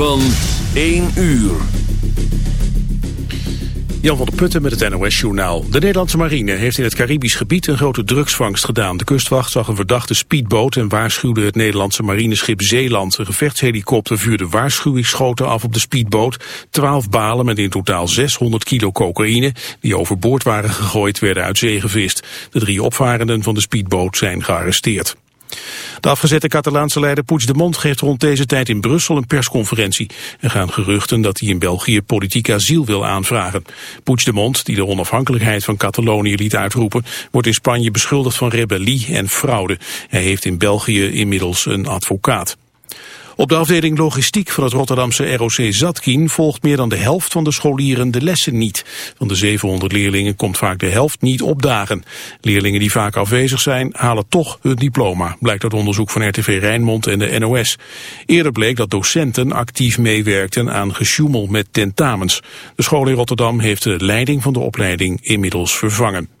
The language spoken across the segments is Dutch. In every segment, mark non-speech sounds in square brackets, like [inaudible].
Van 1 uur. Jan van der Putten met het NOS-journaal. De Nederlandse marine heeft in het Caribisch gebied een grote drugsvangst gedaan. De kustwacht zag een verdachte speedboot en waarschuwde het Nederlandse marineschip Zeeland. Een gevechtshelikopter vuurde waarschuwingsschoten af op de speedboot. Twaalf balen met in totaal 600 kilo cocaïne die overboord waren gegooid werden uit zee gevist. De drie opvarenden van de speedboot zijn gearresteerd. De afgezette Catalaanse leider Puigdemont geeft rond deze tijd in Brussel een persconferentie. Er gaan geruchten dat hij in België politiek asiel wil aanvragen. Puigdemont, die de onafhankelijkheid van Catalonië liet uitroepen, wordt in Spanje beschuldigd van rebellie en fraude. Hij heeft in België inmiddels een advocaat. Op de afdeling logistiek van het Rotterdamse ROC Zatkin volgt meer dan de helft van de scholieren de lessen niet. Van de 700 leerlingen komt vaak de helft niet opdagen. Leerlingen die vaak afwezig zijn halen toch hun diploma, blijkt uit onderzoek van RTV Rijnmond en de NOS. Eerder bleek dat docenten actief meewerkten aan gesjoemel met tentamens. De school in Rotterdam heeft de leiding van de opleiding inmiddels vervangen.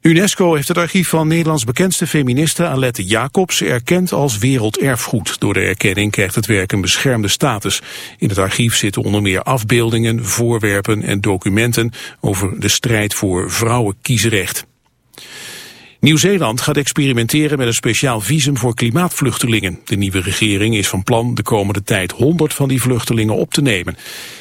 UNESCO heeft het archief van Nederlands bekendste feministe Alette Jacobs erkend als werelderfgoed. Door de erkenning krijgt het werk een beschermde status. In het archief zitten onder meer afbeeldingen, voorwerpen en documenten over de strijd voor vrouwenkiesrecht. Nieuw-Zeeland gaat experimenteren met een speciaal visum voor klimaatvluchtelingen. De nieuwe regering is van plan de komende tijd 100 van die vluchtelingen op te nemen.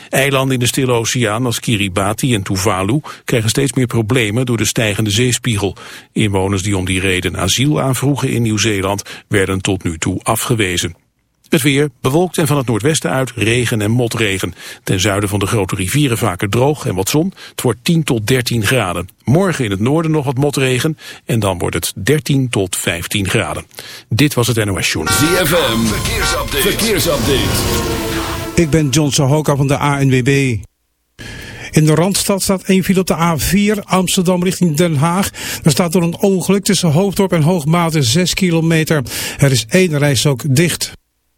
Eilanden in de Stille Oceaan als Kiribati en Tuvalu krijgen steeds meer problemen door de stijgende zeespiegel. Inwoners die om die reden asiel aanvroegen in Nieuw-Zeeland werden tot nu toe afgewezen. Het weer bewolkt en van het noordwesten uit regen en motregen. Ten zuiden van de grote rivieren vaker droog en wat zon. Het wordt 10 tot 13 graden. Morgen in het noorden nog wat motregen en dan wordt het 13 tot 15 graden. Dit was het NOS Journal. ZFM, verkeersupdate. verkeersupdate. Ik ben John Sahoka van de ANWB. In de Randstad staat één file op de A4 Amsterdam richting Den Haag. Er staat door een ongeluk tussen Hoofddorp en Hoogmate 6 kilometer. Er is één reis ook dicht.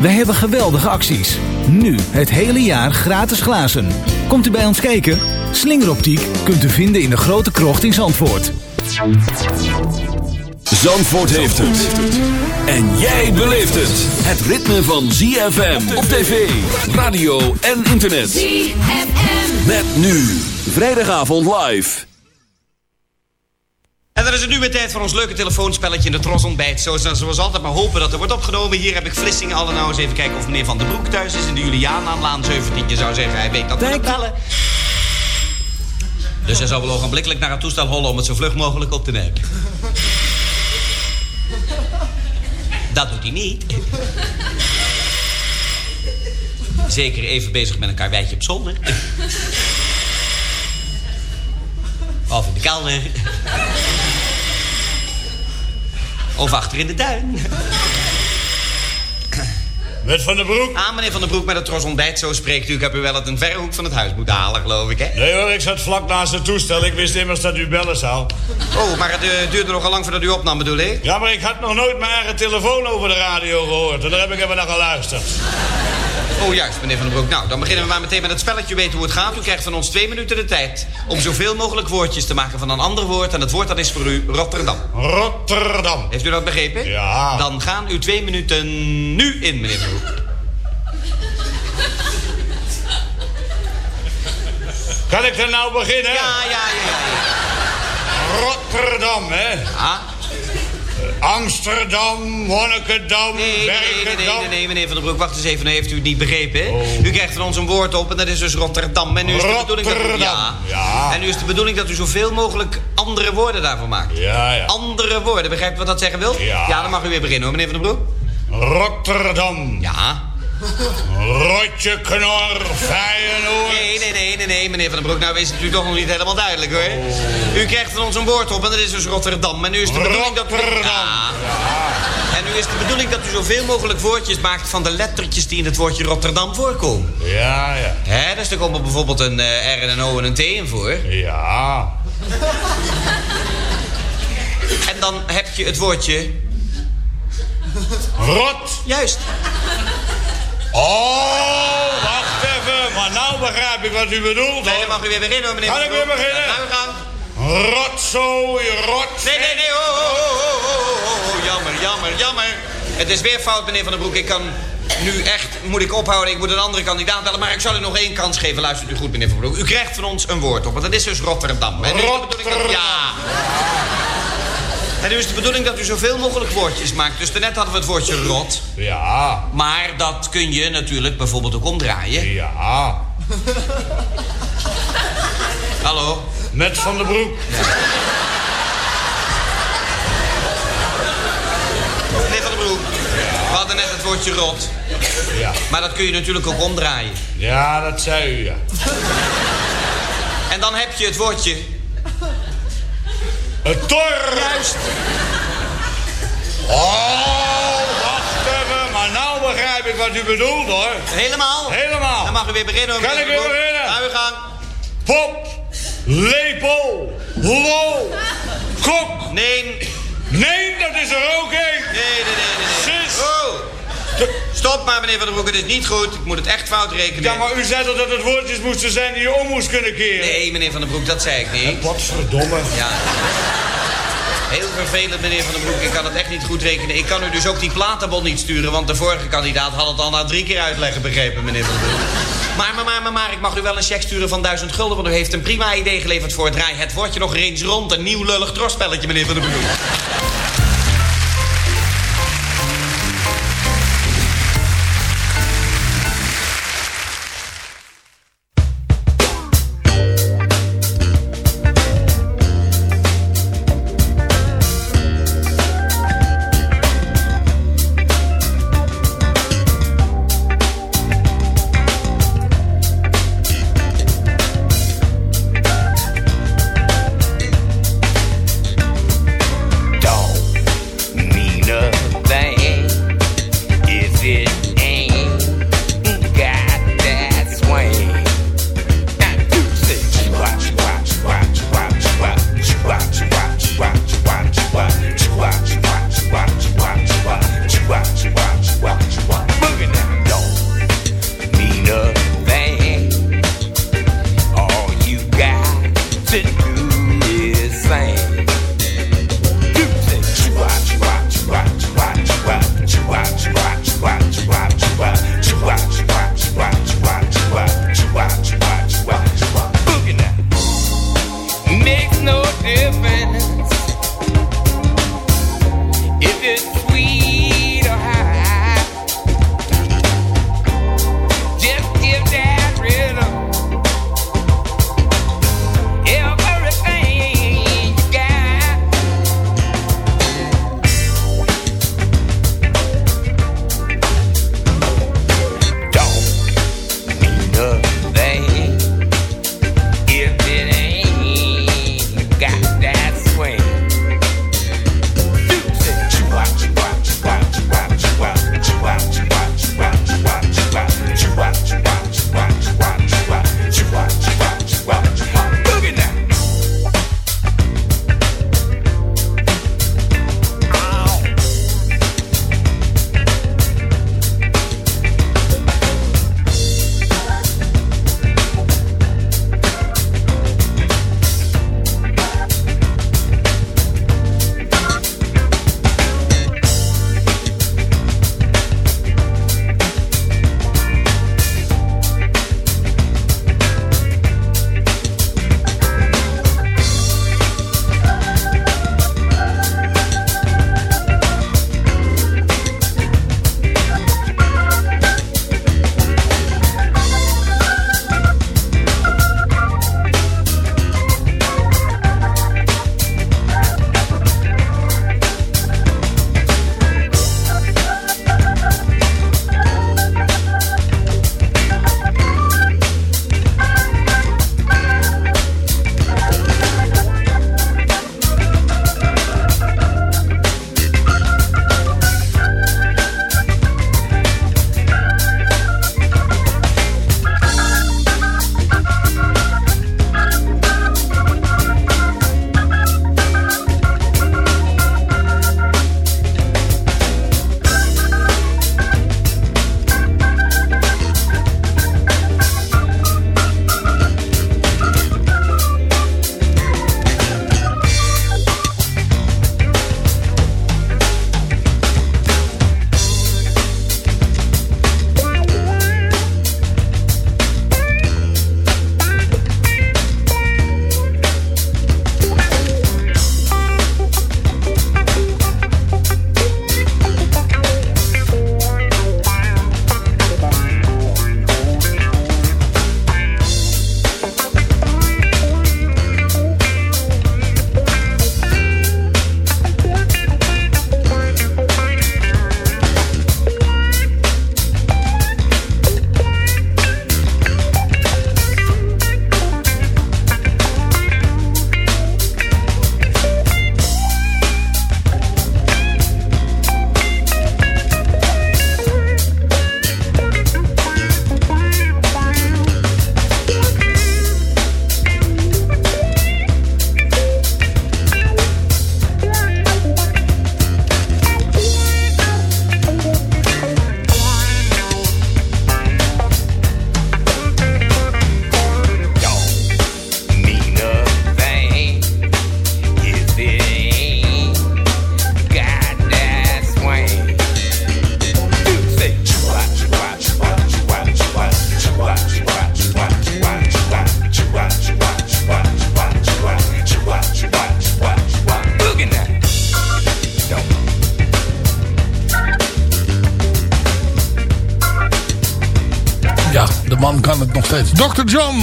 Wij hebben geweldige acties. Nu het hele jaar gratis glazen. Komt u bij ons kijken? Slingeroptiek kunt u vinden in de grote krocht in Zandvoort. Zandvoort heeft het. En jij beleeft het. Het ritme van ZFM op tv, radio en internet. ZFM. Met nu. Vrijdagavond live. En dan is het nu weer tijd voor ons leuke telefoonspelletje in de Tros ontbijt. Zoals, zoals altijd maar hopen dat er wordt opgenomen. Hier heb ik Vlissingen alle nou eens even kijken of meneer Van den Broek thuis is. In de Julianaanlaan 17. Je zou zeggen, hij weet dat we hem bellen. Dus hij zou wel ogenblikkelijk naar het toestel hollen om het zo vlug mogelijk op te nemen. Dat doet hij niet. Zeker even bezig met een karweitje op zolder. Of in de kelder. Of achter in de tuin. Met Van den Broek? Ah, meneer Van den Broek met het tros ontbijt, zo spreekt u. Ik heb u wel uit een verre hoek van het huis moeten halen, geloof ik, hè? Nee hoor, ik zat vlak naast het toestel. Ik wist immers dat u bellen zou. Oh, maar het eh, duurde nogal lang voordat u opnam, bedoel ik? Ja, maar ik had nog nooit mijn eigen telefoon over de radio gehoord. En daar heb ik even naar geluisterd. Oh, juist, meneer Van den Broek. Nou, dan beginnen we maar meteen met het spelletje. Weet hoe het gaat. U krijgt van ons twee minuten de tijd... om zoveel mogelijk woordjes te maken van een ander woord. En het woord dat is voor u Rotterdam. Rotterdam. Heeft u dat begrepen? Ja. Dan gaan uw twee minuten nu in, meneer Van den Broek. Kan ik er nou beginnen? Ja, ja, ja, ja. Rotterdam, hè? ja. Amsterdam, Monnikendam, Nee, nee, nee, nee, Werkendam. nee, nee, meneer Van den Broek. Wacht eens even, heeft u het niet begrepen. Oh. U krijgt van ons een woord op en dat is dus Rotterdam. En nu is de bedoeling dat u... Ja. ja. En nu is de bedoeling dat u zoveel mogelijk andere woorden daarvoor maakt. Ja, ja. Andere woorden, begrijpt u wat dat zeggen wil? Ja. Ja, dan mag u weer beginnen hoor, meneer Van den Broek. Rotterdam, Ja. Rotje Knor, Feyenoord. Nee, nee, nee, nee, nee, meneer Van den Broek. Nou is het u toch nog niet helemaal duidelijk hoor. Oh. U krijgt van ons een woord op en dat is dus Rotterdam. En nu is de bedoeling dat u... Ja. En nu is de bedoeling dat u zoveel mogelijk woordjes maakt van de lettertjes die in het woordje Rotterdam voorkomen. Ja, ja. Hè, dus er komt bijvoorbeeld een eh, R en een O en een T in voor. Ja. En dan heb je het woordje... Rot. Juist. Oh, wacht even. Maar nou begrijp ik wat u bedoelt, Nee, dan mag u weer beginnen meneer Kan ik weer beginnen? Ja, ga uw gang. Rotzooi, rot. Nee, nee, nee, oh, oh, oh, oh, oh, oh, oh, jammer, jammer, jammer. Het is weer fout, meneer Van den Broek. Ik kan nu echt, moet ik ophouden, ik moet een andere kandidaat bellen. Maar ik zal u nog één kans geven. Luistert u goed, meneer Van den Broek. U krijgt van ons een woord op, want dat is dus Rotterdam. Dat- Rotterdam. Ja. En nu is de bedoeling dat u zoveel mogelijk woordjes maakt. Dus daarnet hadden we het woordje rot. Ja, Maar dat kun je natuurlijk bijvoorbeeld ook omdraaien. ja. [laughs] Hallo? Met Van den Broek. Meneer Van den Broek. We hadden net het woordje rot. Ja. Maar dat kun je natuurlijk ook omdraaien. Ja, dat zei u, ja. En dan heb je het woordje... Het tor. Juist. Oh, wacht even. Maar nou begrijp ik wat u bedoelt, hoor. Helemaal? Helemaal. Dan mag u weer beginnen. hoor, Kan ik weer beginnen? Ga uw gang. Pop, lepel, lo, kok. Nee. Nee, dat is er ook één. Nee, nee, nee, nee. nee. Stop maar, meneer Van den Broek. Het is niet goed. Ik moet het echt fout rekenen. Ja, maar u zei toch dat het woordjes moesten zijn die je om moest kunnen keren? Nee, meneer Van den Broek, dat zei ik niet. Wat verdomme. Ja. Heel vervelend, meneer Van den Broek. Ik kan het echt niet goed rekenen. Ik kan u dus ook die platenbon niet sturen... want de vorige kandidaat had het al na drie keer uitleggen begrepen, meneer Van den Broek. Maar, maar, maar, maar, maar, ik mag u wel een cheque sturen van 1000 gulden... want u heeft een prima idee geleverd voor het draai. Het woordje nog eens rond. Een nieuw lullig drosspelletje, meneer Van den Broek.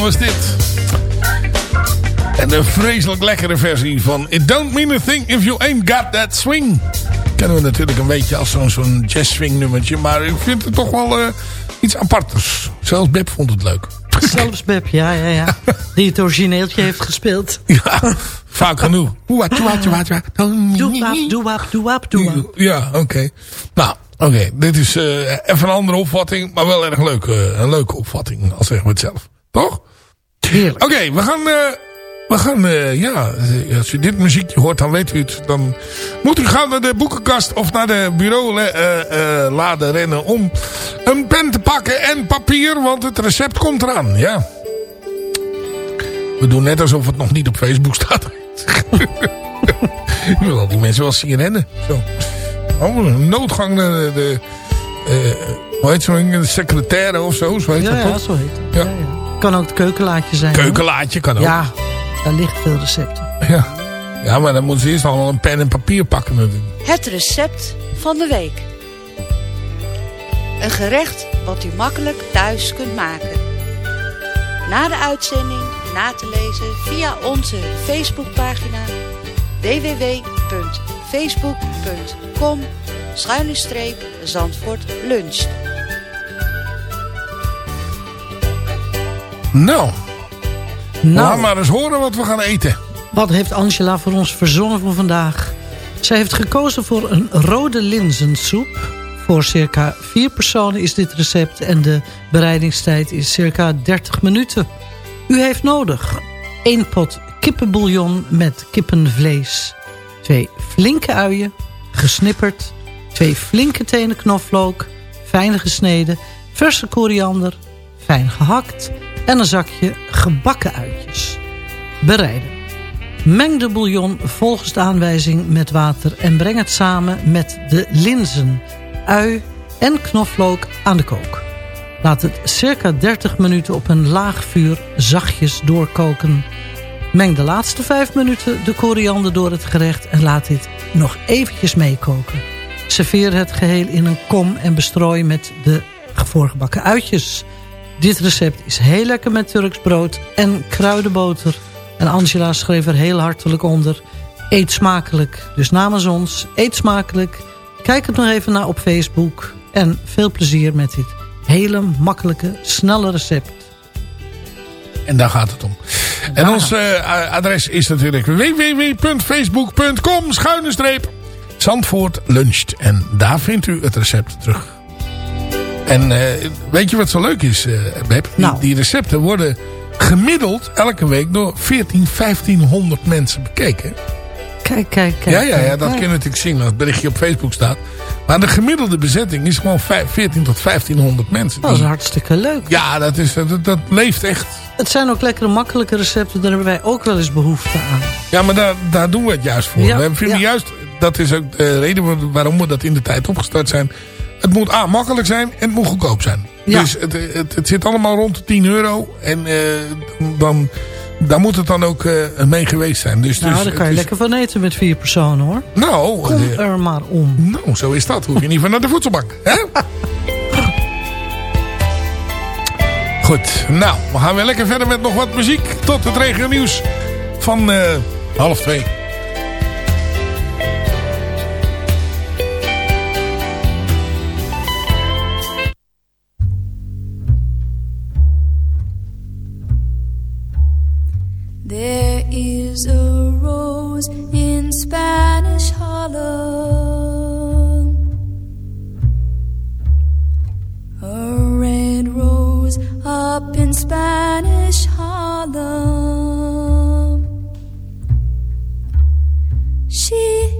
Was dit. En een vreselijk lekkere versie van It Don't Mean a Thing If You Ain't Got That Swing. Kennen we natuurlijk een beetje als zo'n zo'n jazz swing nummertje. Maar ik vind het toch wel eh, iets aparters. Zelfs Beb vond het leuk. Zelfs Beb, ja, ja, ja. [laughs] Die het origineeltje heeft gespeeld. Ja, vaak genoeg. Wat. Doe-wap, doe-wap, doe-wap, doe-wap. Ja, oké. Nou, oké. Dit is eh, even een andere opvatting. Maar wel erg leuk. eh, een leuke opvatting. Al zeggen we het zelf. Toch? Heerlijk. Oké, we gaan... eh, we gaan, eh, ja, eh, als u dit muziekje hoort, dan weet u het. Dan moet u gaan naar de boekenkast of naar de bureau eh, eh, laden rennen om een pen te pakken en papier, want het recept komt eraan, ja. We doen net alsof het nog niet op Facebook staat. [laughs] Ik wil al die mensen wel zien rennen. Zo. Oh, een noodgang naar de, de hoe heet zo'n secretaire of zo, zo heet Ja, dat ja, toch? zo heet het. Ja. Ja, ja. Kan ook het keukenlaadje zijn. hoor. Keukenlaadje kan ook. Ja, daar ligt veel recepten. Ja. ja, maar dan moeten ze eerst allemaal een pen en papier pakken natuurlijk. Het recept van de week. Een gerecht wat u makkelijk thuis kunt maken. Na de uitzending na te lezen via onze Facebookpagina www.facebook.com schuine streep Zandvoort luncht. Nou, Nou. laat maar eens horen wat we gaan eten. Wat heeft Angela voor ons verzonnen voor vandaag? Zij heeft gekozen voor een rode linzensoep. Voor circa vier personen is dit recept en de bereidingstijd is circa 30 minuten. U heeft nodig 1 pot kippenbouillon met kippenvlees. 2 flinke uien, gesnipperd. 2 flinke tenen knoflook, fijn gesneden. Verse koriander, fijn gehakt. En een zakje gebakken uitjes. Bereiden. Meng de bouillon volgens de aanwijzing met water en breng het samen met de linzen, ui en knoflook aan de kook. Laat het circa 30 minuten op een laag vuur zachtjes doorkoken. Meng de laatste 5 minuten de koriander door het gerecht en laat dit nog eventjes meekoken. Serveer het geheel in een kom en bestrooi met de voorgebakken uitjes. Dit recept is heel lekker met Turks brood en kruidenboter. En Angela schreef er heel hartelijk onder. Eet smakelijk. Dus namens ons, eet smakelijk. Kijk het nog even naar op Facebook. En veel plezier met dit hele makkelijke, snelle recept. En daar gaat het om. En ons eh, adres is natuurlijk www.facebook.com schuine streep Zandvoort luncht. En daar vindt u het recept terug. En eh, weet je wat zo leuk is, eh Beb? Die, die recepten worden gemiddeld elke week door 14, 1500 mensen bekeken. Kijk, kijk, kijk. ja, ja, ja, dat kun je natuurlijk zien als het berichtje op Facebook staat. Maar de gemiddelde bezetting is gewoon vijf- 14 tot 1500 mensen. Dat is hartstikke leuk. Ja, dat, is, dat, dat leeft echt. Het zijn ook lekkere makkelijke recepten. Daar hebben wij ook wel eens behoefte aan. Ja, maar daar, daar doen we het juist voor. Ja, we vinden ja. juist, dat is ook de reden waar- waarom we dat in de tijd opgestart zijn. Het moet A, makkelijk zijn en het moet goedkoop zijn. Ja. Dus het, het, het zit allemaal rond de 10 euro. En eh, dan, daar moet het dan ook eh, mee geweest zijn. Dus, Nou, dus, daar kan je lekker van eten met vier personen hoor. Nou, Kom eh, er maar om. nou, zo is dat. Hoef je niet van naar de voedselbank. Hè? [laughs] Goed, nou, we gaan weer lekker verder met nog wat muziek. Tot het regio nieuws van half twee. There is a rose in Spanish Harlem, a red rose up in Spanish Harlem. She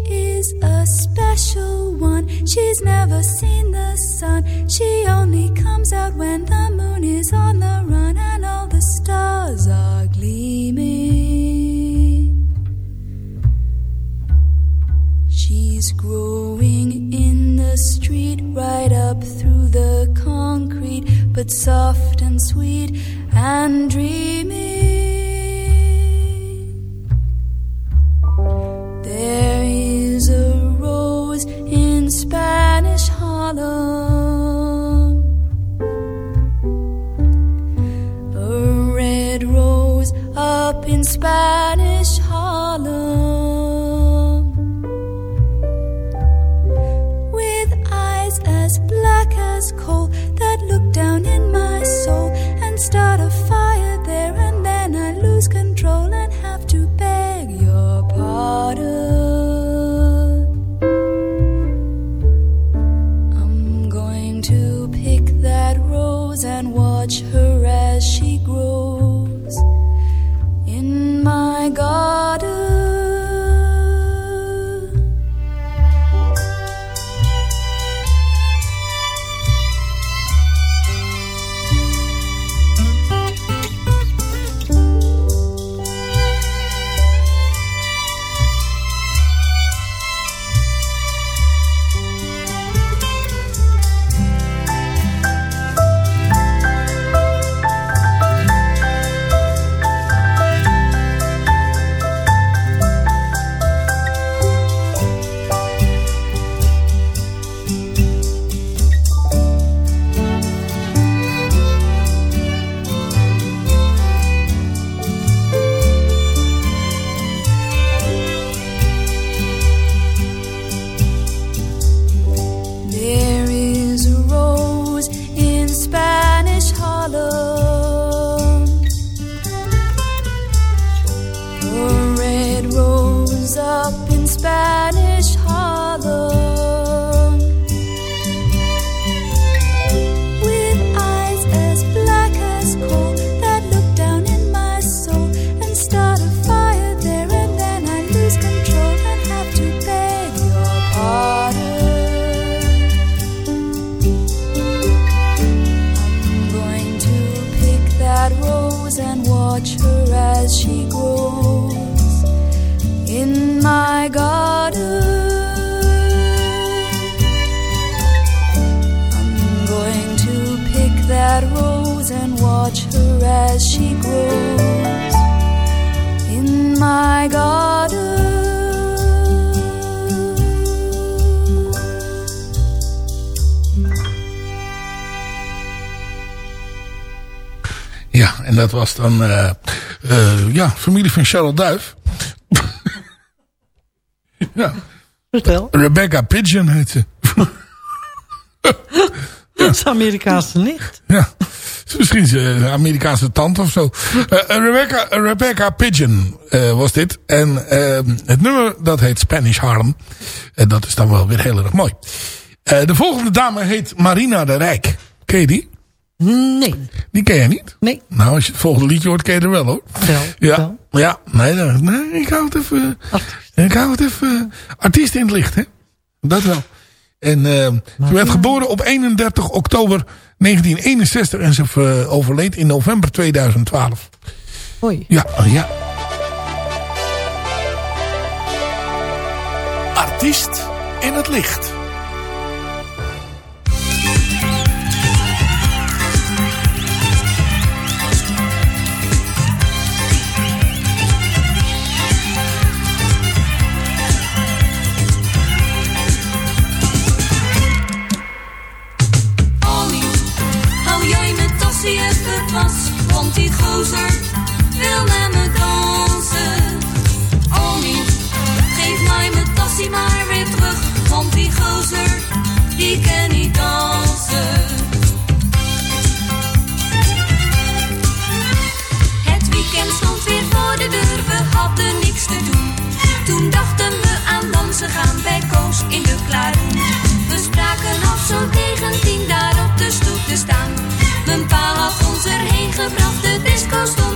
is a special one. She's never seen the sun. She only comes out when the moon is on the but soft and sweet and dreamy. Dan eh, eh, ja, familie van Cheryl Duif. [laughs] ja. Vertel. Rebecca Pigeon heet ze. [laughs] Dat is Amerikaanse nicht. Ja. Misschien een Amerikaanse tante of zo. Eh, Rebecca, Rebecca Pigeon eh, was dit. En eh, het nummer dat heet Spanish Harlem. En dat is dan wel weer heel erg mooi. Eh, de volgende dame heet Marina de Rijk. Ken je die? Nee. Die ken je niet? Nee. Nou, als je het volgende liedje hoort, ken je er wel hoor. Wel. Ja, ja nee, nee, nee, ik hou het even... Ik hou het even... artiest in het licht, hè. Dat wel. En eh, ze werd geboren op 31 oktober 1961 en ze eh, overleed in november 2012. Hoi. Ja, oh, ja. Artiest in het licht. Want die gozer wil met me dansen. Annie, geef mij mijn tassie maar weer terug, want die gozer, die kan niet dansen. Het weekend stond weer voor de deur, we hadden niks te doen. Toen dachten we aan dansen gaan bij Koos in de kluin. We spraken af zo tegen tien daar op de stoep te staan. Mijn pa had ons erheen gebracht, de disco stond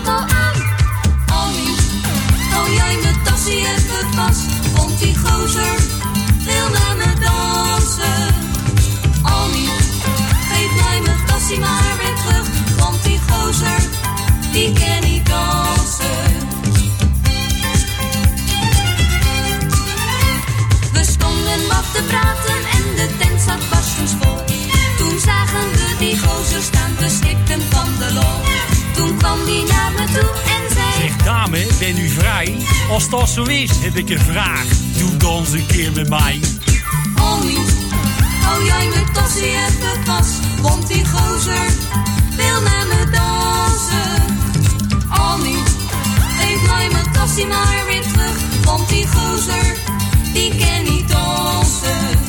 dame, ben u vrij? Als dat zo is, heb ik een vraag. Doe dans een keer met mij. Annie, hou jij mijn tassie even vast, want die gozer wil met me dansen. Annie, geef mij mijn tassie maar weer terug, want die gozer, die kan niet dansen.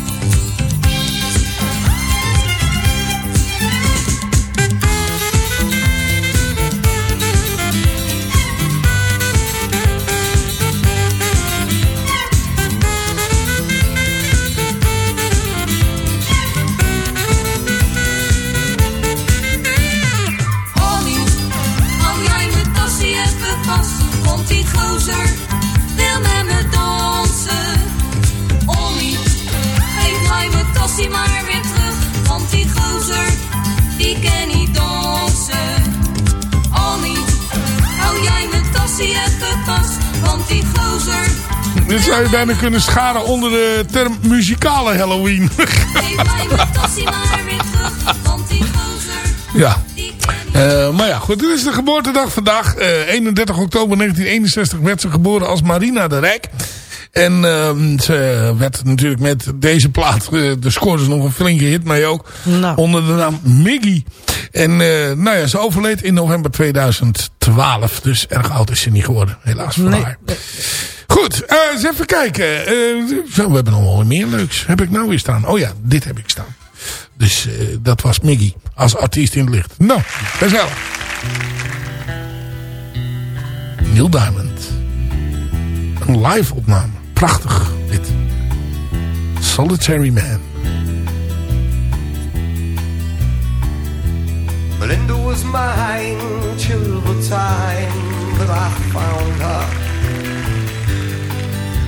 Dit zou je bijna kunnen scharen onder de term muzikale Halloween. [laughs] maar ja. Eh, maar ja, goed, dit is de geboortedag vandaag. Eh, 31 oktober 1961 werd ze geboren als Marina de Rijk. En ehm, ze werd natuurlijk met deze plaat, eh, de scoorde ze nog een flinke hit mee ook. Onder de naam Miggy. En eh, nou ja, ze overleed in november 2012. Dus erg oud is ze niet geworden, helaas voor haar. Goed, eh, eens even kijken. Eh, we hebben nog wel meer leuks. Heb ik nou weer staan? Oh ja, dit heb ik staan. Dus eh, dat was Miggy als artiest in het licht. Nou, wel. Neil Diamond. Een een live opname. Prachtig, dit. Solitary Man. Melinda was mine till the time that I found her.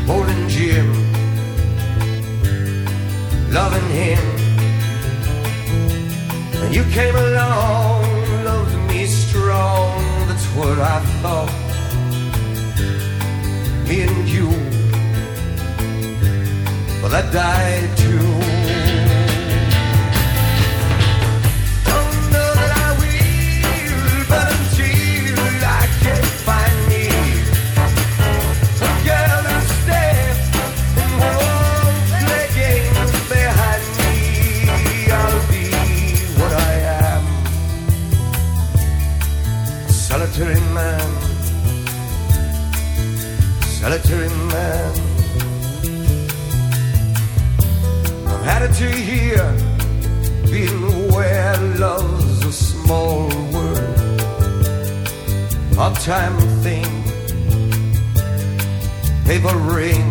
Holding Jim, loving him. And you came along, loved me strong, that's what I thought. Me and you, well, that died too. Solitary man. Had it to here been where love's a small word, uptime thing, paper ring,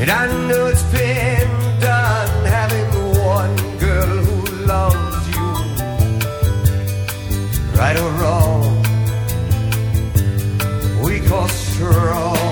and I know it's been done having one girl who loves you, right or wrong, weak or girl.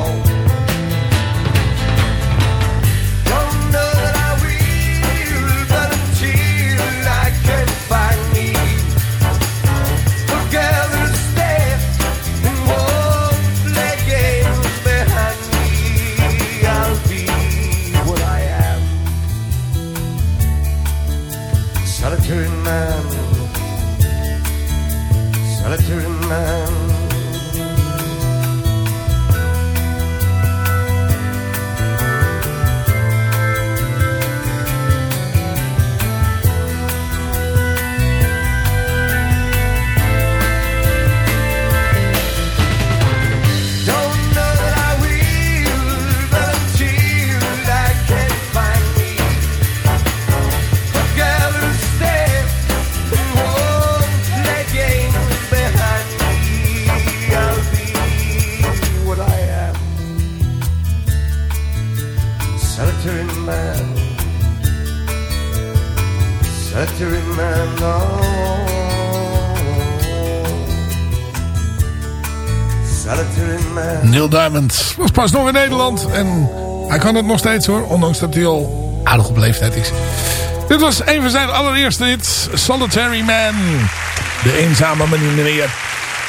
Pas nog in Nederland. En hij kan het nog steeds hoor. Ondanks dat hij al aardig op leeftijd is. Dit was een van zijn allereerste hits. Solitary Man. De eenzame meneer.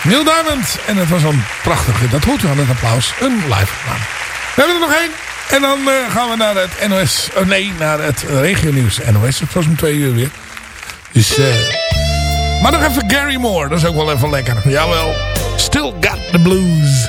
Neil Diamond. En het was een prachtige, dat hoort u aan het applaus, een live opname. We hebben er nog één. En dan eh, gaan we naar het NOS. Oh nee, naar het regionieuws. NOS, het was om twee uur weer. Dus, eh maar nog even Gary Moore. Dat is ook wel even lekker. Jawel. Still got the blues.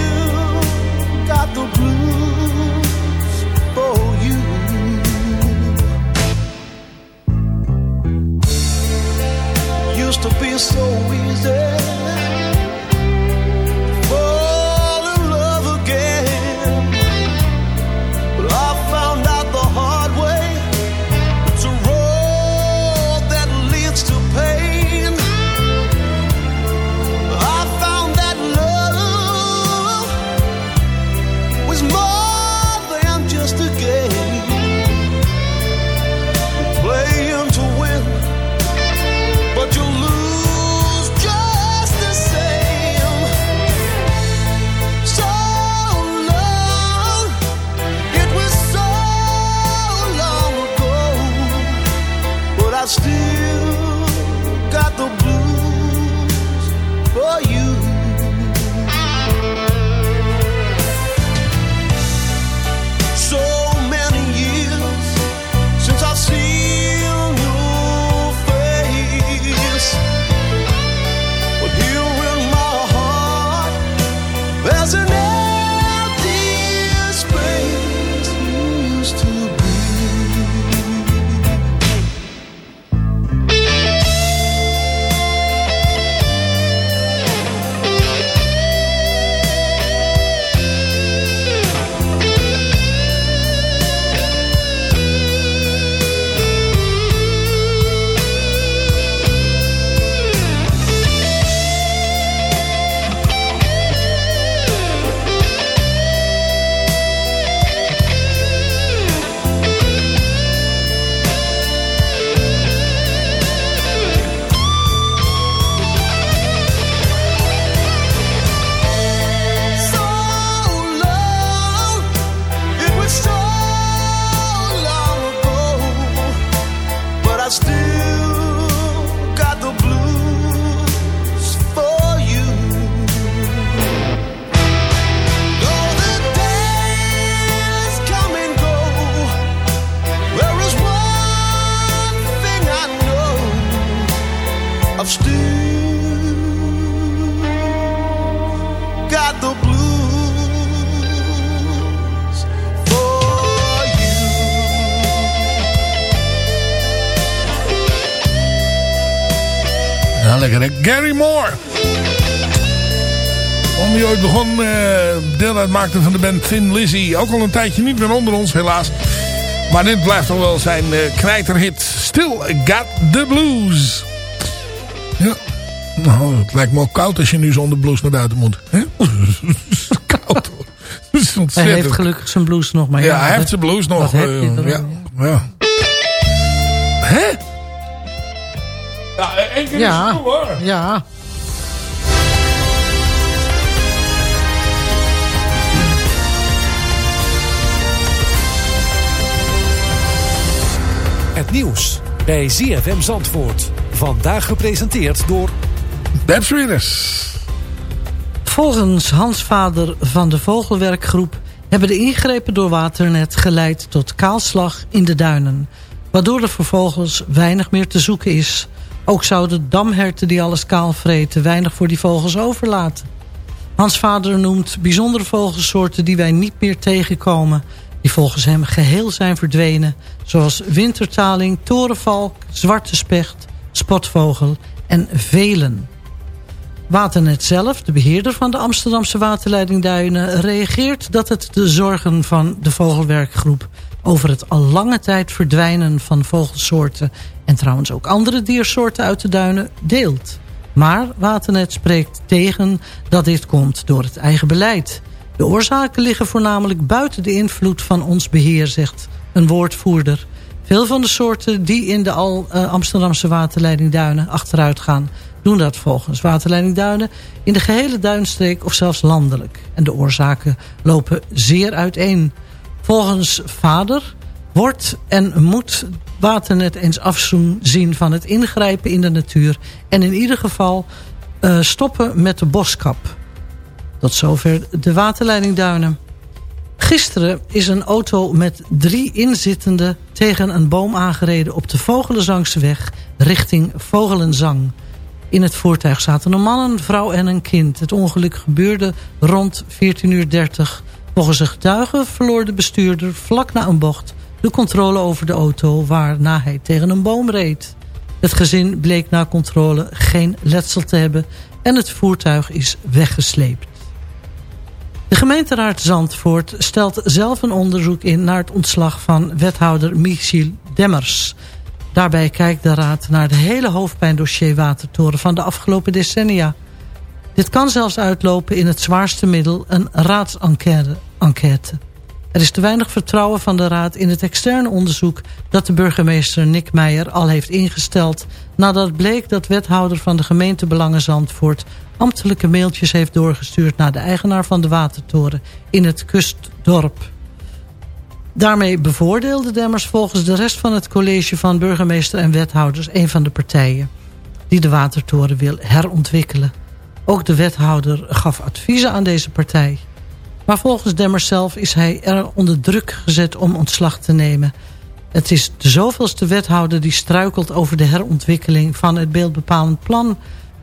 uitmaakte van de band Thin Lizzy. Ook al een tijdje niet meer onder ons, helaas. Maar dit blijft toch wel zijn eh, knijterhit. Still Got The Blues. Ja. Nou, het lijkt me ook koud als je nu zonder blues naar buiten moet. Hè? [laughs] koud hoor. Dat is Hij heeft gelukkig zijn blues nog. Maar Ja, ja, hij heeft zijn blues nog. wat heb je er ja. ja. Hè? Ja, één keer Ja. is het toe, hoor. Ja. Het nieuws bij ZFM Zandvoort. Vandaag gepresenteerd door... Beb Swinners. Volgens Hans Vader van de Vogelwerkgroep... hebben de ingrepen door Waternet geleid tot kaalslag in de duinen. Waardoor er vervolgens weinig meer te zoeken is. Ook zouden damherten die alles kaal vreten... weinig voor die vogels overlaten. Hans Vader noemt bijzondere vogelsoorten die wij niet meer tegenkomen... die volgens hem geheel zijn verdwenen... zoals wintertaling, torenvalk, zwarte specht, spotvogel en velen. Waternet zelf, de beheerder van de Amsterdamse waterleiding Duinen... reageert dat het de zorgen van de vogelwerkgroep... over het al lange tijd verdwijnen van vogelsoorten... en trouwens ook andere diersoorten uit de duinen deelt. Maar Waternet spreekt tegen dat dit komt door het eigen beleid. De oorzaken liggen voornamelijk buiten de invloed van ons beheer, zegt een woordvoerder. Veel van de soorten die in de al eh, Amsterdamse waterleiding Duinen achteruit gaan... doen dat volgens waterleiding Duinen in de gehele duinstreek of zelfs landelijk. En de oorzaken lopen zeer uiteen. Volgens vader wordt en moet Waternet eens afzien van het ingrijpen in de natuur... en in ieder geval eh, stoppen met de boskap. Tot zover de waterleiding Duinen. Gisteren is een auto met drie inzittenden tegen een boom aangereden op de Vogelenzangseweg richting Vogelenzang. In het voertuig zaten een man, een vrouw en een kind. Het ongeluk gebeurde rond 14.30 uur. Volgens een getuige verloor de bestuurder vlak na een bocht de controle over de auto waarna hij tegen een boom reed. Het gezin bleek na controle geen letsel te hebben en het voertuig is weggesleept. De gemeenteraad Zandvoort stelt zelf een onderzoek in naar het ontslag van wethouder Michiel Demmers. Daarbij kijkt de raad naar de hele hoofdpijndossier Watertoren van de afgelopen decennia. Dit kan zelfs uitlopen in het zwaarste middel, een raadsenquête. Er is te weinig vertrouwen van de raad in het externe onderzoek... dat de burgemeester Nick Meijer al heeft ingesteld... nadat bleek dat wethouder van de gemeente Belangen Zandvoort... ambtelijke mailtjes heeft doorgestuurd naar de eigenaar van de watertoren... in het kustdorp. Daarmee bevoordeelde Demmers volgens de rest van het college van burgemeester en wethouders... een van de partijen die de watertoren wil herontwikkelen. Ook de wethouder gaf adviezen aan deze partij... Maar volgens Demmers zelf is hij er onder druk gezet om ontslag te nemen. Het is de zoveelste wethouder die struikelt over de herontwikkeling van het beeldbepalend plan.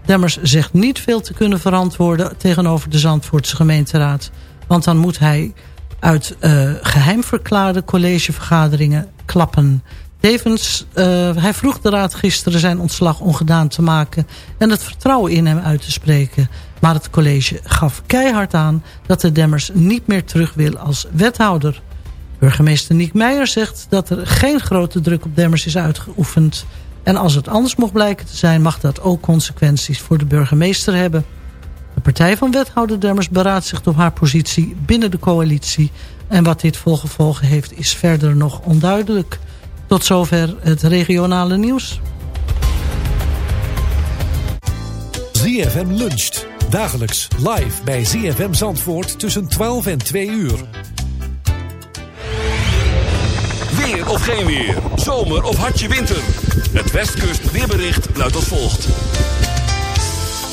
Demmers zegt niet veel te kunnen verantwoorden tegenover de Zandvoortse gemeenteraad. Want dan moet hij uit uh, geheim verklaarde collegevergaderingen klappen. Tevens, uh, hij vroeg de raad gisteren zijn ontslag ongedaan te maken... en het vertrouwen in hem uit te spreken. Maar het college gaf keihard aan dat de Demmers niet meer terug wil als wethouder. Burgemeester Niek Meijer zegt dat er geen grote druk op Demmers is uitgeoefend. En als het anders mocht blijken te zijn... mag dat ook consequenties voor de burgemeester hebben. De partij van wethouder Demmers beraadt zich op haar positie binnen de coalitie. En wat dit voor gevolgen heeft is verder nog onduidelijk. Tot zover het regionale nieuws. ZFM luncht. Dagelijks live bij ZFM Zandvoort tussen 12 en 2 uur. Weer of geen weer. Zomer of hartje winter. Het Westkust weerbericht luidt als volgt.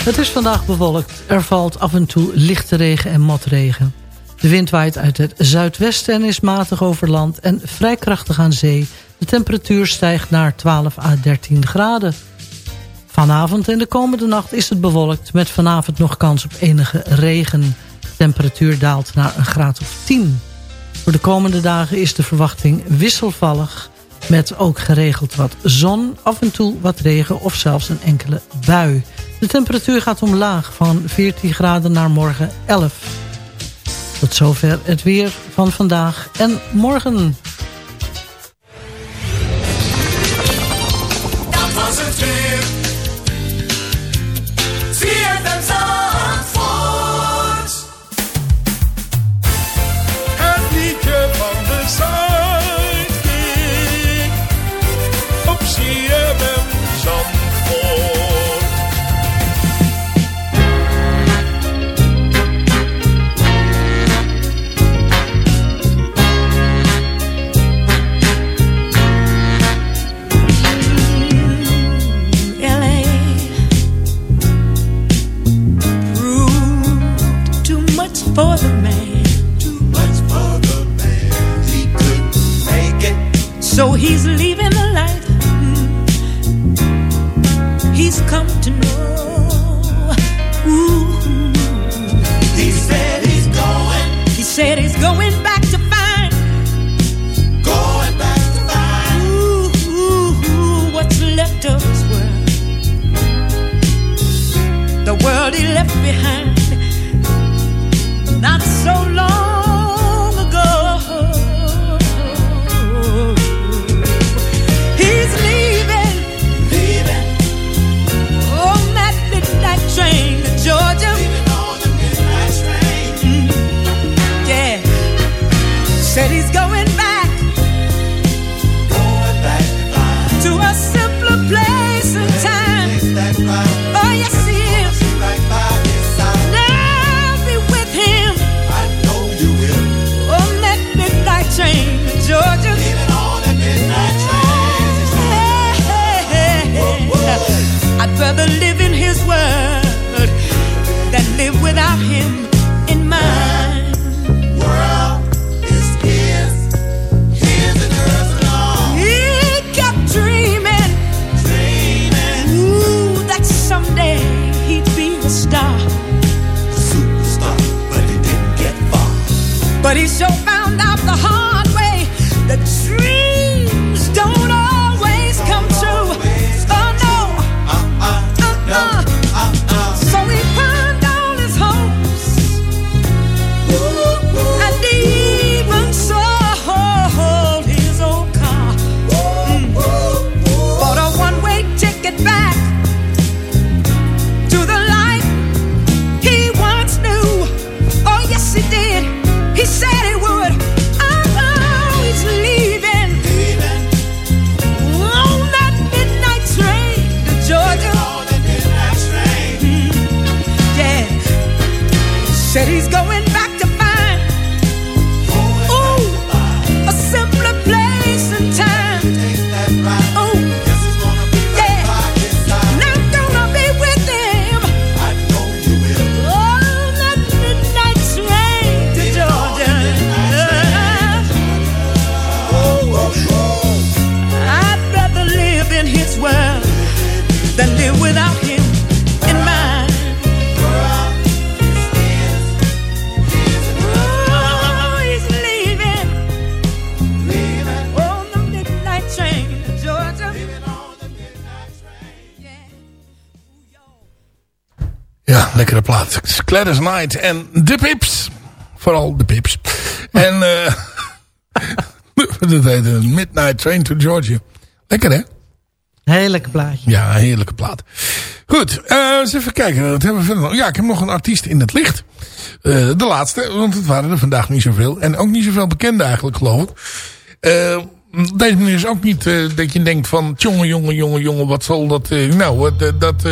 Het is vandaag bewolkt. Er valt af en toe lichte regen en motregen. De wind waait uit het zuidwesten en is matig over land en vrij krachtig aan zee. De temperatuur stijgt naar 12 à 13 graden. Vanavond en de komende nacht is het bewolkt... met vanavond nog kans op enige regen. De temperatuur daalt naar een graad of 10. Voor de komende dagen is de verwachting wisselvallig. Met ook geregeld wat zon, af en toe wat regen of zelfs een enkele bui. De temperatuur gaat omlaag van 14 graden naar morgen 11. Tot zover het weer van vandaag en morgen. Dat was het weer. So he's leaving the light. Mm. He's come to know. Ooh. He said he's going. He said he's going Said he's going back Gladys Knight en de Pips. Vooral de Pips. En eh [laughs] dat een Midnight Train to Georgia. Lekker hè? Heerlijke plaatje. Ja, heerlijke plaat. Goed, eh, eens even kijken. Wat hebben we verder nog? Ja, ik heb nog een artiest in het licht. Eh, de laatste, want het waren er vandaag niet zoveel. En ook niet zoveel bekende eigenlijk, geloof ik. Eh, deze meneer is ook niet eh, dat je denkt van... Jongen, jongen, jongen, jongen, wat zal dat... eh, nou, eh, dat...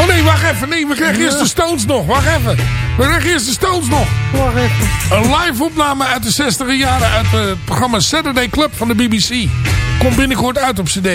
Oh nee, wacht even. Nee, we krijgen eerst de Stones nog. Wacht even. We krijgen eerst de Stones nog. Wacht even. Een live opname uit de 60 jaren uit het programma Saturday Club van de BBC. Komt binnenkort uit op cd.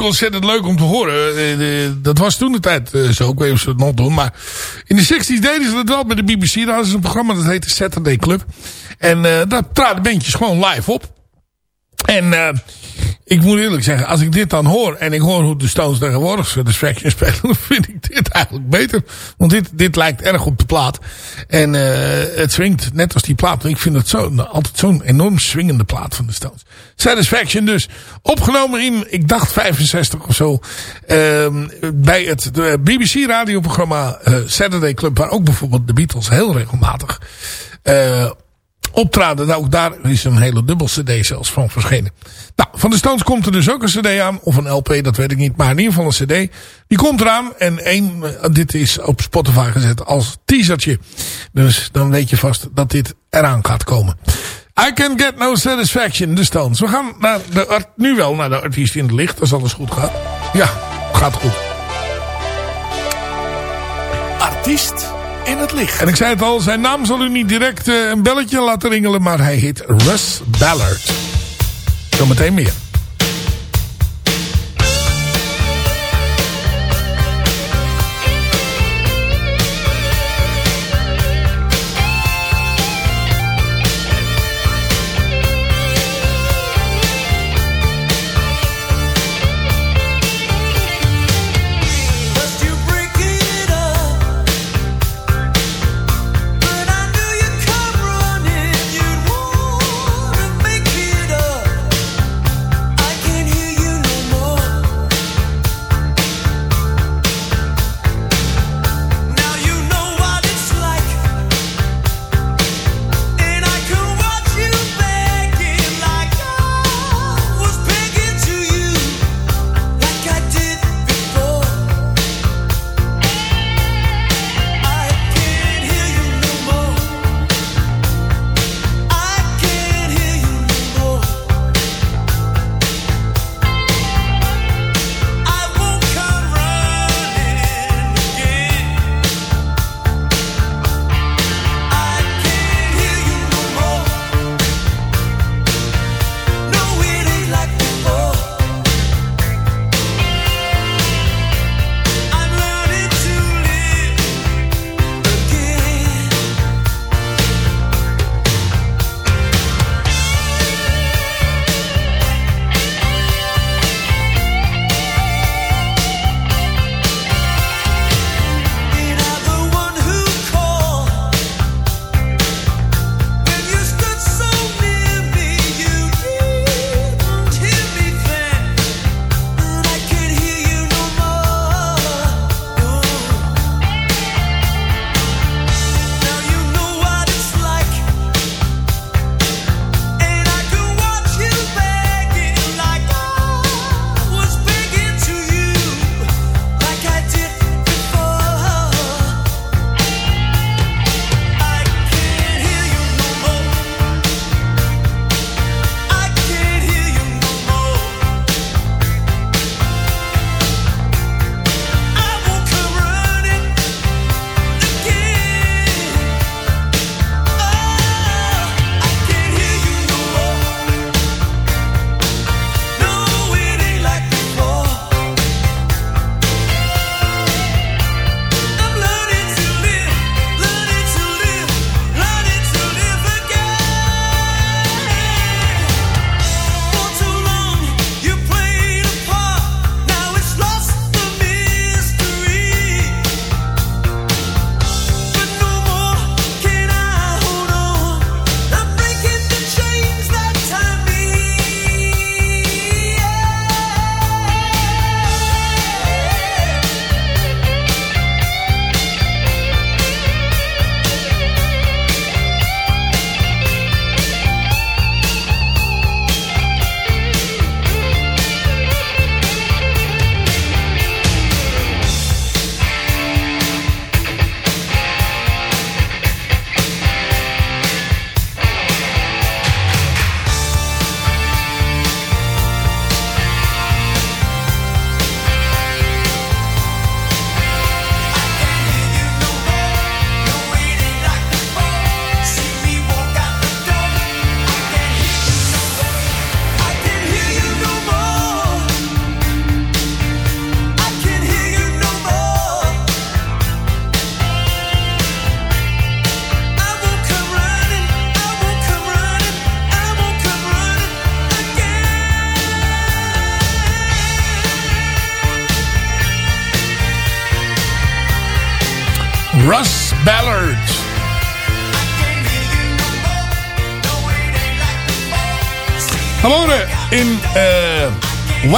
Ontzettend leuk om te horen. Eh, dat was toen de tijd eh, zo. Ik weet of ze het nog doen. Maar in de 60s deden ze dat wel met de BBC. Daar hadden ze een programma dat heette Saturday Club. En eh daar traden bandjes gewoon live op. En ik moet eerlijk zeggen, als ik dit dan hoor... en ik hoor hoe de Stones tegenwoordig Satisfaction spelen... [laughs] vind ik dit eigenlijk beter. Want dit, dit lijkt erg op de plaat. En eh, het swingt net als die plaat. Ik vind het zo, altijd zo'n enorm swingende plaat van de Stones. Satisfaction dus. Opgenomen in, ik dacht 65 of zo... ehm, bij het de BBC radioprogramma eh, Saturday Club... waar ook bijvoorbeeld de Beatles heel regelmatig... eh, optraden. Nou, ook daar is een hele dubbel cd zelfs van verschenen. Nou, van de Stones komt er dus ook een cd aan. Of een LP, dat weet ik niet. Maar in ieder geval een cd. Die komt eraan. En één, eh, dit is op Spotify gezet als teasertje. Dus dan weet je vast dat dit eraan gaat komen. I can get no satisfaction, de Stones. We gaan naar de, art- nu wel naar de artiest in het licht. Als alles goed gaat. Ja, gaat goed. Artiest in het licht. En ik zei het al, zijn naam zal u niet direct eh, een belletje laten ringelen. Maar hij heet Russ Ballard. Zometeen meer.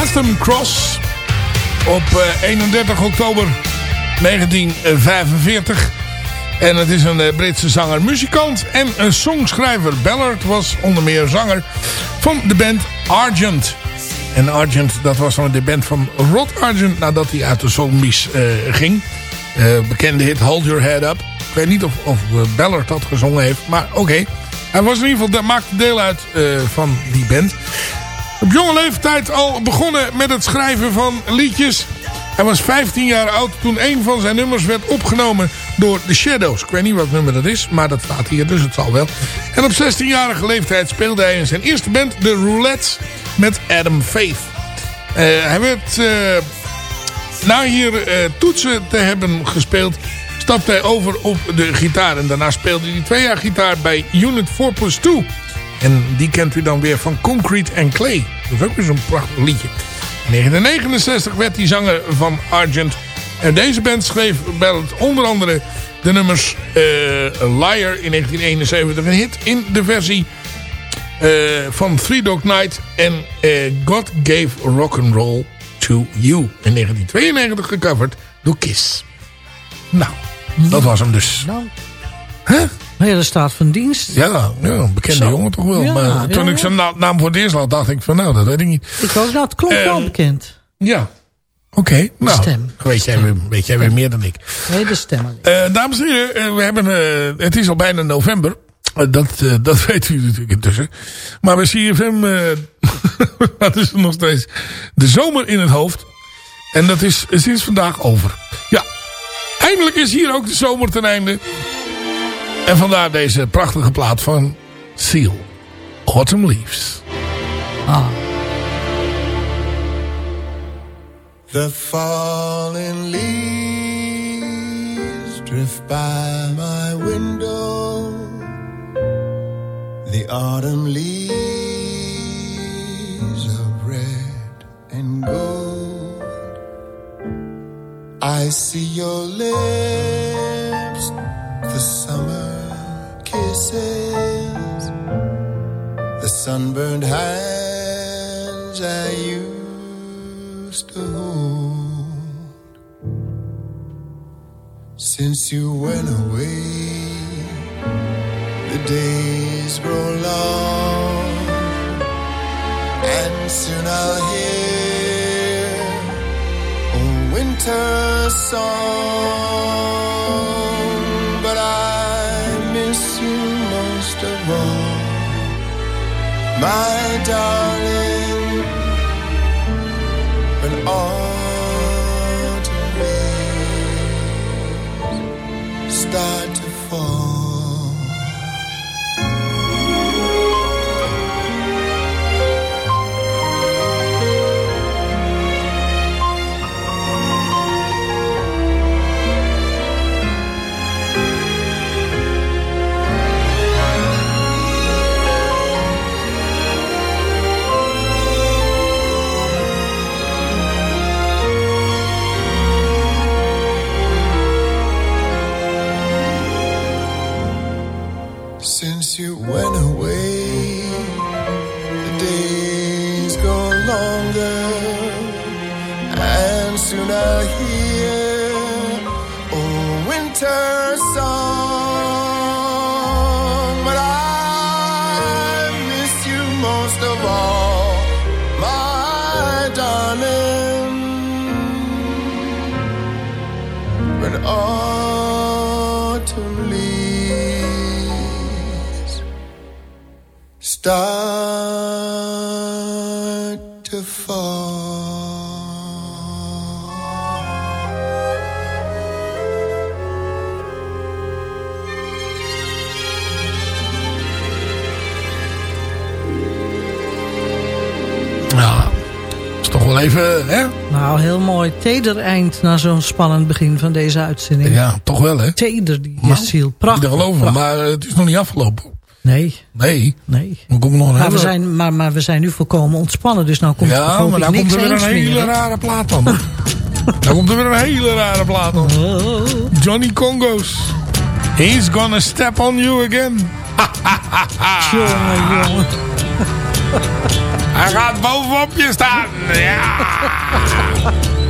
Eh Western Cross op eh, 31 oktober 1945. En het is een eh, Britse zanger, muzikant en een songschrijver. Ballard was onder meer zanger van de band Argent. En Argent, dat was dan de band van Rod Argent nadat hij uit de zombies eh, ging. Eh, bekende hit Hold Your Head Up. Ik weet niet of, of eh, Ballard dat gezongen heeft, maar oké. Hij was in ieder geval, maakte deel uit eh, van die band. Op jonge leeftijd al begonnen met het schrijven van liedjes. Hij was 15 jaar oud toen een van zijn nummers werd opgenomen door The Shadows. Ik weet niet wat nummer dat is, maar dat staat hier, dus het zal wel. En op 16-jarige leeftijd speelde hij in zijn eerste band, The Roulettes, met Adam Faith. Eh, hij werd, eh, na hier eh, toetsen te hebben gespeeld, stapte hij over op de gitaar. En daarna speelde hij twee jaar gitaar bij Unit 4 Plus 2. En die kent u dan weer van Concrete and Clay. Dat is ook weer zo'n prachtig liedje. In 1969 werd hij zanger van Argent. En deze band schreef onder andere de nummers eh, Liar in 1971. Een hit in de versie eh, van Three Dog Night. En eh, God Gave Rock'n'Roll to You. In 1992 gecoverd door Kiss. Nou, dat was hem dus. Nou. Nou de staat van dienst. Ja, ja een bekende Zo. jongen toch wel. Ja, maar toen ja, ik zijn na- naam voor het eerst las, dacht ik van nou, dat weet ik niet. Ik ook, nou, het klonk wel Eh, bekend. Ja. Oké, nou, stem. Weet, jij weer, weet jij weer meer dan ik. Nee, de stemmen. Eh, dames en heren, eh, we hebben, eh, het is al bijna november. Eh, dat, eh, dat [laughs] weet u natuurlijk intussen. Maar bij CFM, eh [laughs] dat is er nog steeds de zomer in het hoofd. En dat is sinds vandaag over. Ja, eindelijk is hier ook de zomer ten einde. En vandaar deze prachtige plaat van Seal. Autumn Leaves. Ah. The falling leaves drift by my window. The autumn leaves of red and gold. I see your lips, the summer kisses, the sunburned hands I used to hold. Since you went away, the days grow long, and soon I'll hear a winter song. I miss you most of all, my darling. When autumn leaves start to fall. Even, hè? Nou, heel mooi. Teder eind na zo'n spannend begin van deze uitzending. Ja, toch wel, hè? Teder, die Nou, ziel. Prachtig. te geloven, prachtig. maar eh, het is nog niet afgelopen. Nee. Nee. Nee. Dan komt nog een Maar we, zijn, maar, maar we zijn nu volkomen ontspannen, dus nou komt er Ja, maar ik dan komt er weer een hele meer, rare plaat dan. dan [laughs] komt er weer een hele rare plaat dan. Oh. Johnny Congo's. He's gonna step on you again. [laughs] Jongen, jongen. [laughs] Hij gaat bovenop je staan. Ja. [laughs]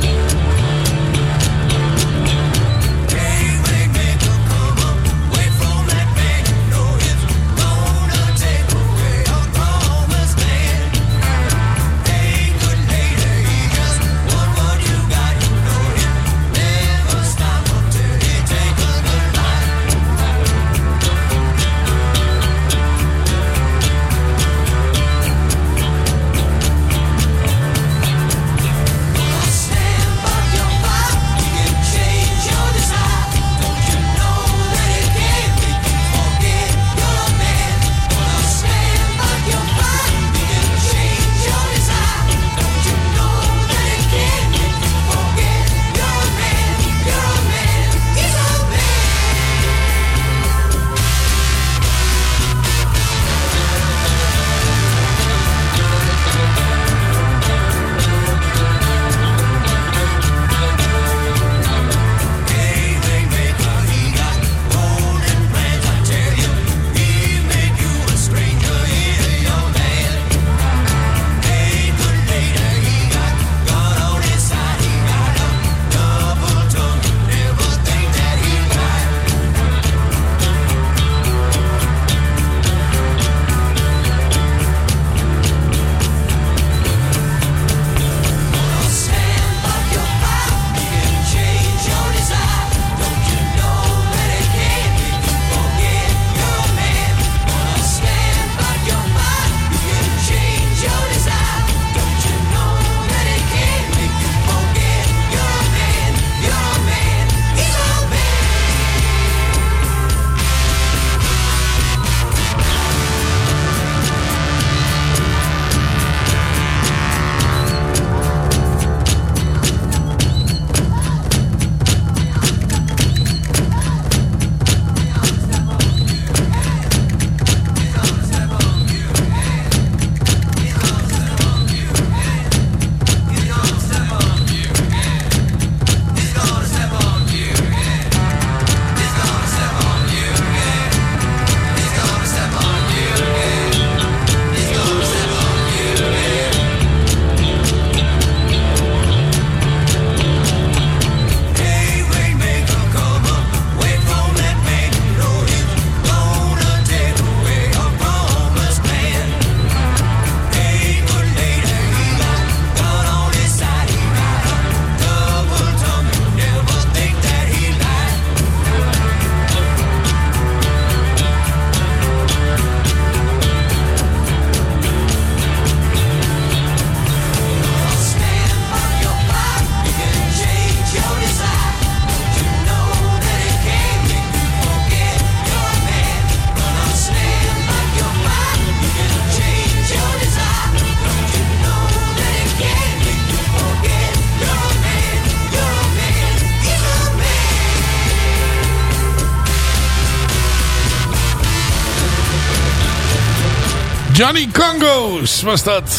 Johnny Congo's was dat.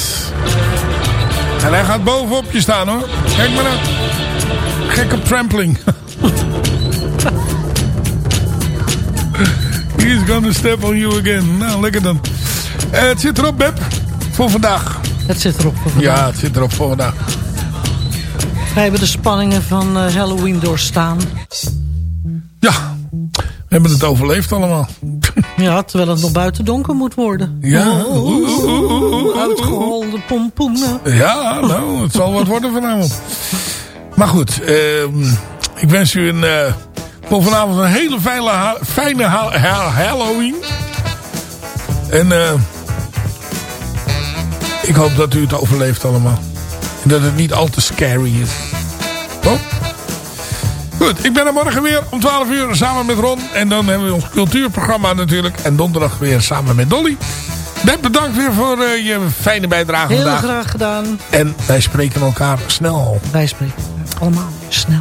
En hij gaat bovenop je staan hoor. Kijk maar naar. Gekke trampling. [laughs] He's gonna step on you again. Nou, lekker dan. Eh, het zit erop, Beb. Voor vandaag. Het zit erop voor vandaag. Ja, het zit erop voor vandaag. Wij hebben de spanningen van eh, Halloween doorstaan. Ja, hebben het overleefd allemaal. Ja, terwijl het nog buiten donker moet worden. Ja. Oh, uitgeholde pompoenen. Ja, nou, het zal wat worden vanavond. Maar goed, ehm, ik wens u een, eh, voor vanavond een hele fijne, ha- fijne ha- ha- Halloween. En eh, ik hoop dat u het overleeft allemaal. En dat het niet al te scary is. Toch? Goed, ik ben er morgen weer om 12 uur samen met Ron. En dan hebben we ons cultuurprogramma natuurlijk. En donderdag weer samen met Dolly. Beb, bedankt weer voor eh, je fijne bijdrage Heel vandaag. graag gedaan. En wij spreken elkaar snel. Wij spreken allemaal snel.